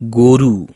guru.